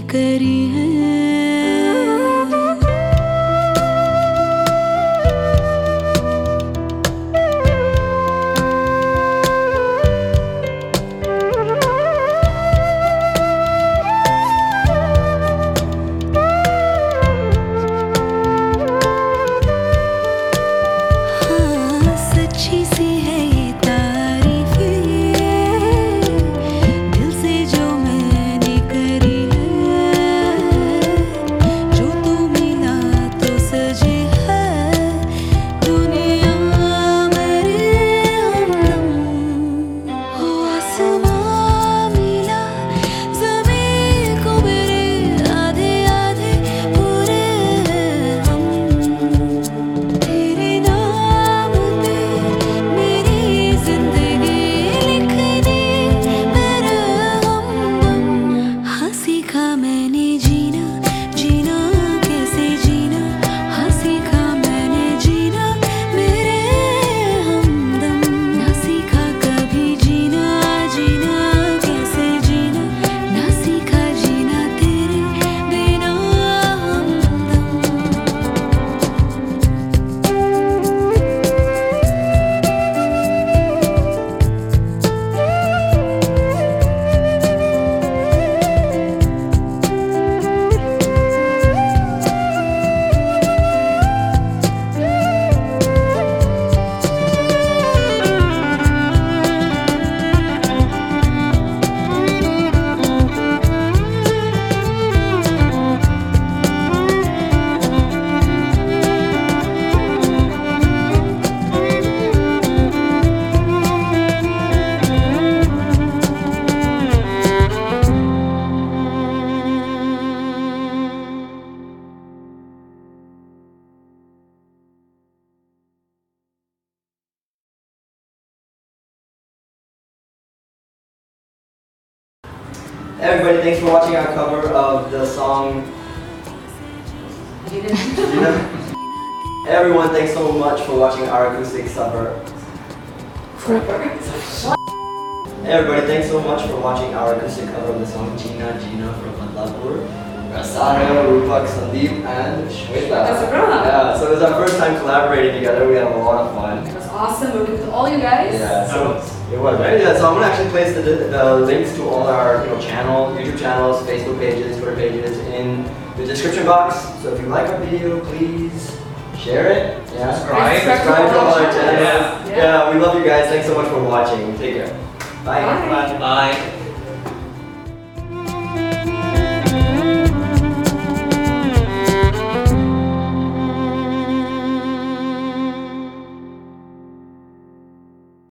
करी है। 的美。Everybody, thanks for watching our cover of the song. Everyone, thanks so much for watching our acoustic cover. Everybody, thanks so much for watching our acoustic cover of the song Jeena Jeena from Badlapur. Rasana, Rupak, Sandeep, and Shweta. That's a. Yeah, so it was our first time collaborating together. We had a lot of fun. It was awesome working with all you guys. Yeah, so it was right. Yeah, so I'm gonna actually place the, the links to all our you know channel, YouTube channels, Facebook pages, Twitter pages in the description box. So if you like our video, please share it. Yeah, Subscribe. subscribe to all our channels. Yeah. Yeah. we love you guys. Thanks so much for watching. Take care. Bye. Bye. Bye.